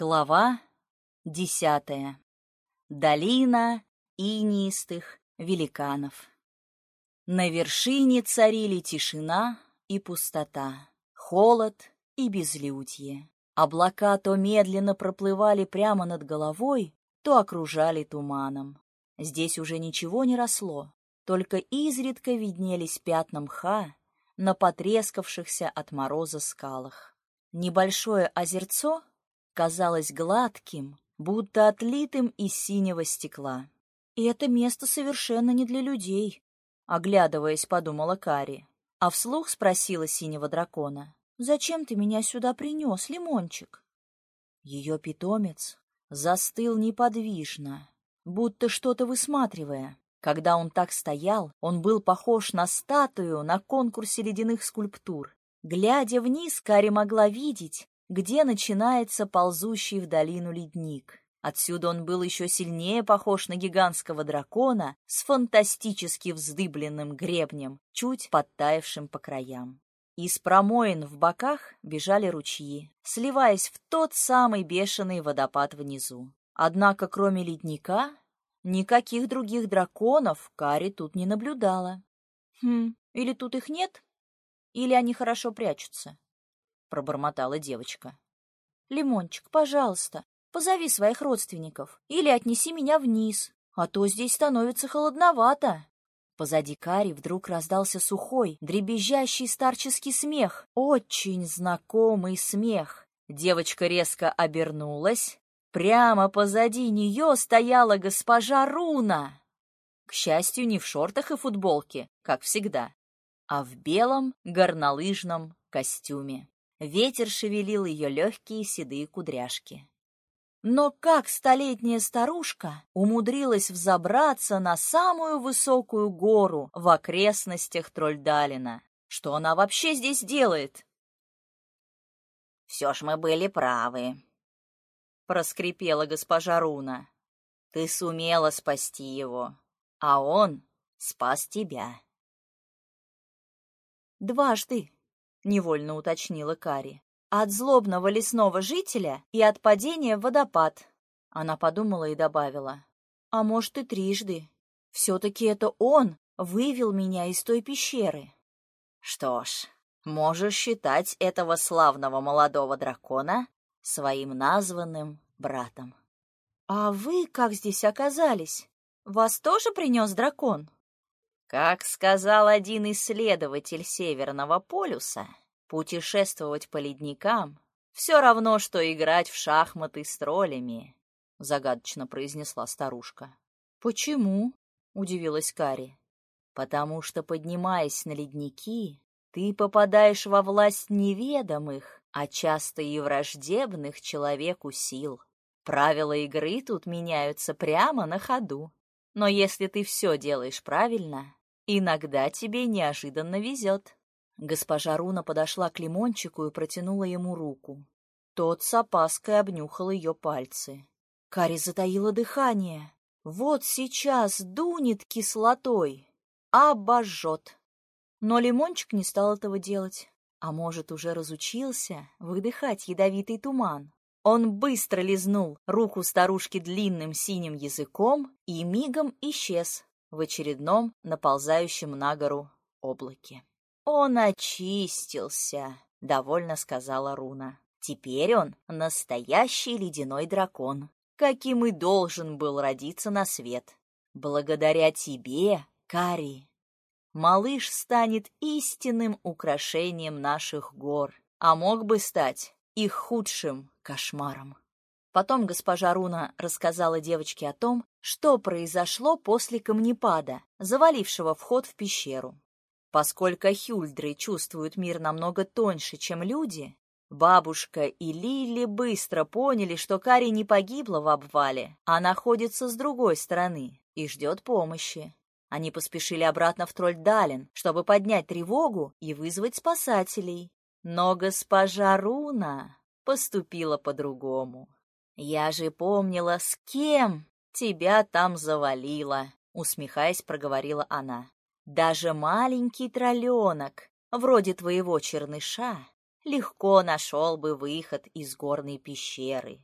Глава десятая. Долина инистых великанов. На вершине царили тишина и пустота, холод и безлюдье. Облака то медленно проплывали прямо над головой, то окружали туманом. Здесь уже ничего не росло, только изредка виднелись пятна мха на потрескавшихся от мороза скалах. Небольшое озерцо казалось гладким, будто отлитым из синего стекла. «И это место совершенно не для людей», — оглядываясь, подумала Кари. А вслух спросила синего дракона. «Зачем ты меня сюда принес, Лимончик?» Ее питомец застыл неподвижно, будто что-то высматривая. Когда он так стоял, он был похож на статую на конкурсе ледяных скульптур. Глядя вниз, Кари могла видеть, где начинается ползущий в долину ледник. Отсюда он был еще сильнее похож на гигантского дракона с фантастически вздыбленным гребнем, чуть подтаявшим по краям. Из промоин в боках бежали ручьи, сливаясь в тот самый бешеный водопад внизу. Однако, кроме ледника, никаких других драконов Кари тут не наблюдала. Хм, или тут их нет, или они хорошо прячутся пробормотала девочка. «Лимончик, пожалуйста, позови своих родственников или отнеси меня вниз, а то здесь становится холодновато». Позади Кари вдруг раздался сухой, дребезжащий старческий смех. Очень знакомый смех. Девочка резко обернулась. Прямо позади нее стояла госпожа Руна. К счастью, не в шортах и футболке, как всегда, а в белом горнолыжном костюме. Ветер шевелил ее легкие седые кудряшки. Но как столетняя старушка умудрилась взобраться на самую высокую гору в окрестностях Трольдалина? Что она вообще здесь делает? «Все ж мы были правы», — проскрипела госпожа Руна. «Ты сумела спасти его, а он спас тебя». «Дважды», — невольно уточнила Кари. «От злобного лесного жителя и от падения в водопад». Она подумала и добавила. «А может, и трижды. Все-таки это он вывел меня из той пещеры». «Что ж, можешь считать этого славного молодого дракона своим названным братом». «А вы как здесь оказались? Вас тоже принес дракон?» Как сказал один исследователь Северного полюса, путешествовать по ледникам все равно, что играть в шахматы с троллями, — загадочно произнесла старушка. — Почему? — удивилась Кари. — Потому что, поднимаясь на ледники, ты попадаешь во власть неведомых, а часто и враждебных человеку сил. Правила игры тут меняются прямо на ходу. Но если ты все делаешь правильно, Иногда тебе неожиданно везет. Госпожа Руна подошла к Лимончику и протянула ему руку. Тот с опаской обнюхал ее пальцы. Кари затаила дыхание. Вот сейчас дунет кислотой, обожжет. Но Лимончик не стал этого делать. А может, уже разучился выдыхать ядовитый туман. Он быстро лизнул руку старушки длинным синим языком и мигом исчез, в очередном наползающем на гору облаке. «Он очистился», — довольно сказала Руна. «Теперь он настоящий ледяной дракон, каким и должен был родиться на свет. Благодаря тебе, Кари, малыш станет истинным украшением наших гор, а мог бы стать их худшим кошмаром». Потом госпожа Руна рассказала девочке о том, что произошло после камнепада, завалившего вход в пещеру. Поскольку хюльдры чувствуют мир намного тоньше, чем люди, бабушка и Лили быстро поняли, что Кари не погибла в обвале, а находится с другой стороны и ждет помощи. Они поспешили обратно в Трольдален, чтобы поднять тревогу и вызвать спасателей. Но госпожа Руна поступила по-другому. «Я же помнила, с кем тебя там завалило», — усмехаясь, проговорила она. «Даже маленький тролленок, вроде твоего черныша, легко нашел бы выход из горной пещеры.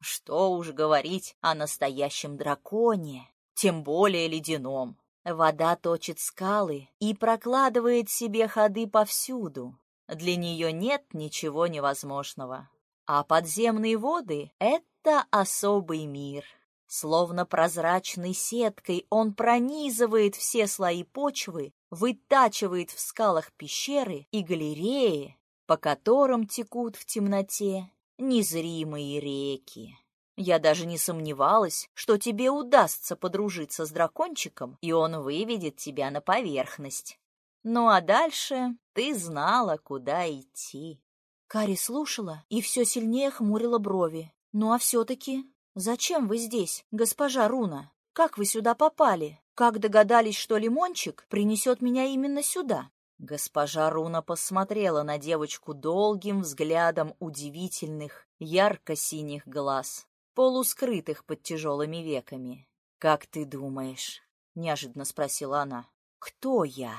Что уж говорить о настоящем драконе, тем более ледяном. Вода точит скалы и прокладывает себе ходы повсюду. Для нее нет ничего невозможного. А подземные воды — это особый мир. Словно прозрачной сеткой он пронизывает все слои почвы, вытачивает в скалах пещеры и галереи, по которым текут в темноте незримые реки. Я даже не сомневалась, что тебе удастся подружиться с дракончиком, и он выведет тебя на поверхность. Ну а дальше ты знала, куда идти. Кари слушала и все сильнее хмурила брови. Ну а все-таки, зачем вы здесь, госпожа Руна? Как вы сюда попали? Как догадались, что лимончик принесет меня именно сюда? Госпожа Руна посмотрела на девочку долгим взглядом удивительных, ярко-синих глаз полускрытых под тяжелыми веками. «Как ты думаешь?» — неожиданно спросила она. «Кто я?»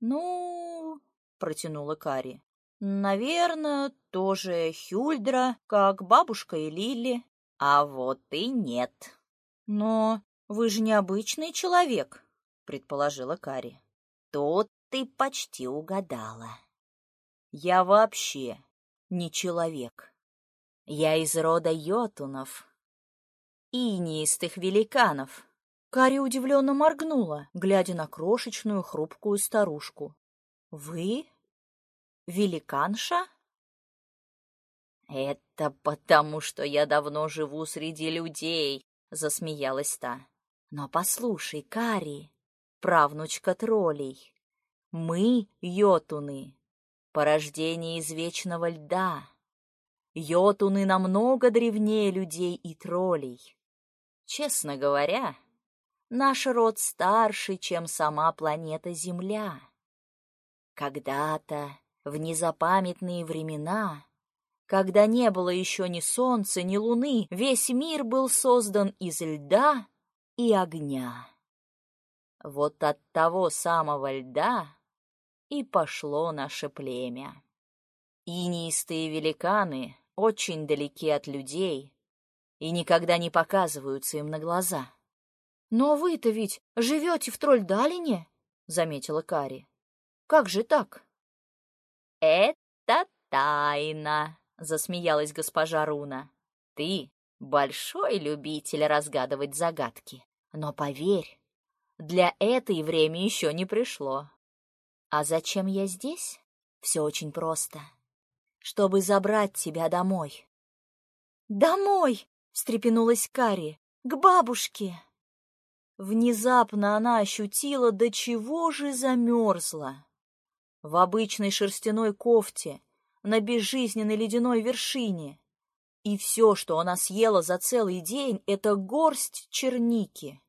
«Ну...» — протянула Кари. «Наверное, тоже Хюльдра, как бабушка и Лили». «А вот и нет». «Но вы же необычный человек», — предположила Кари. «Тут ты почти угадала. Я вообще не человек». Я из рода йотунов, инистых великанов. Кари удивленно моргнула, глядя на крошечную хрупкую старушку. «Вы? Великанша?» «Это потому, что я давно живу среди людей», — засмеялась та. «Но послушай, Кари, правнучка троллей, мы — йотуны, порождение из вечного льда». Йотуны намного древнее людей и троллей. Честно говоря, наш род старше, чем сама планета Земля. Когда-то, в незапамятные времена, когда не было еще ни солнца, ни луны, весь мир был создан из льда и огня. Вот от того самого льда и пошло наше племя. Инистые великаны очень далеки от людей и никогда не показываются им на глаза. — Но вы-то ведь живете в Трольдалине, — заметила Кари. — Как же так? — Это тайна, — засмеялась госпожа Руна. — Ты большой любитель разгадывать загадки. Но поверь, для этой время еще не пришло. А зачем я здесь? Все очень просто. — чтобы забрать тебя домой. «Домой!» — встрепенулась Кари. «К бабушке!» Внезапно она ощутила, до чего же замерзла. В обычной шерстяной кофте, на безжизненной ледяной вершине. И все, что она съела за целый день, — это горсть черники.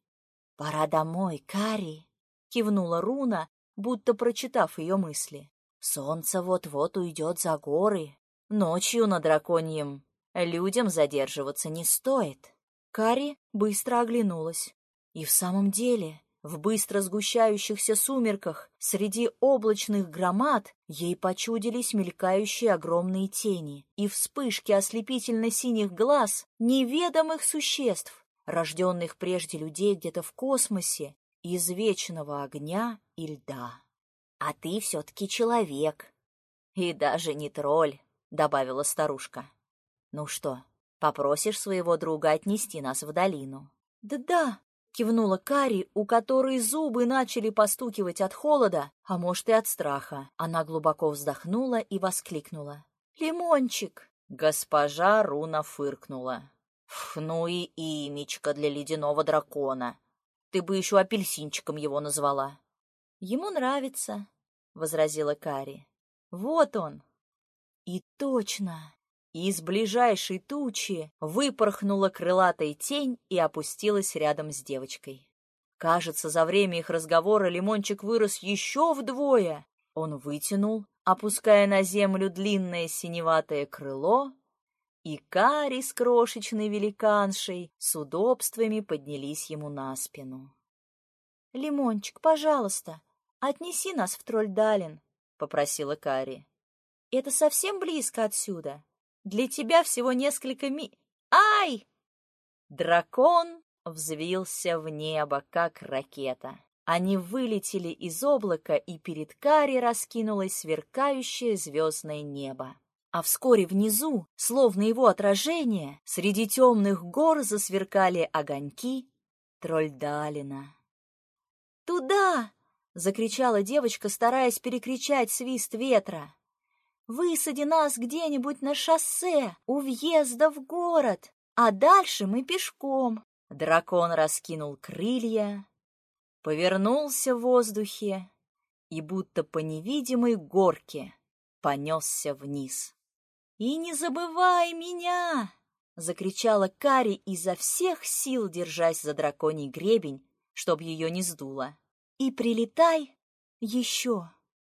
«Пора домой, Кари!» — кивнула Руна, будто прочитав ее мысли. Солнце вот-вот уйдет за горы. Ночью на драконьем людям задерживаться не стоит. Кари быстро оглянулась. И в самом деле, в быстро сгущающихся сумерках, среди облачных громад, ей почудились мелькающие огромные тени и вспышки ослепительно-синих глаз неведомых существ, рожденных прежде людей где-то в космосе, из вечного огня и льда. «А ты все-таки человек. И даже не тролль», — добавила старушка. «Ну что, попросишь своего друга отнести нас в долину?» «Да-да», — кивнула Кари, у которой зубы начали постукивать от холода, а может и от страха. Она глубоко вздохнула и воскликнула. «Лимончик!» Госпожа Руна фыркнула. «Ну и имечко для ледяного дракона. Ты бы еще апельсинчиком его назвала». Ему нравится, — возразила Кари. Вот он. И точно. Из ближайшей тучи выпорхнула крылатая тень и опустилась рядом с девочкой. Кажется, за время их разговора лимончик вырос еще вдвое. Он вытянул, опуская на землю длинное синеватое крыло, и Кари с крошечной великаншей с удобствами поднялись ему на спину. «Лимончик, пожалуйста, «Отнеси нас в Трольдален», — попросила Кари. «Это совсем близко отсюда. Для тебя всего несколько ми...» Ай! Дракон взвился в небо, как ракета. Они вылетели из облака, и перед Кари раскинулось сверкающее звездное небо. А вскоре внизу, словно его отражение, среди темных гор засверкали огоньки Трольдалина. «Туда!» — закричала девочка, стараясь перекричать свист ветра. «Высади нас где-нибудь на шоссе, у въезда в город, а дальше мы пешком». Дракон раскинул крылья, повернулся в воздухе и будто по невидимой горке понесся вниз. «И не забывай меня!» — закричала Кари изо всех сил, держась за драконий гребень, чтоб ее не сдуло. «И прилетай еще!»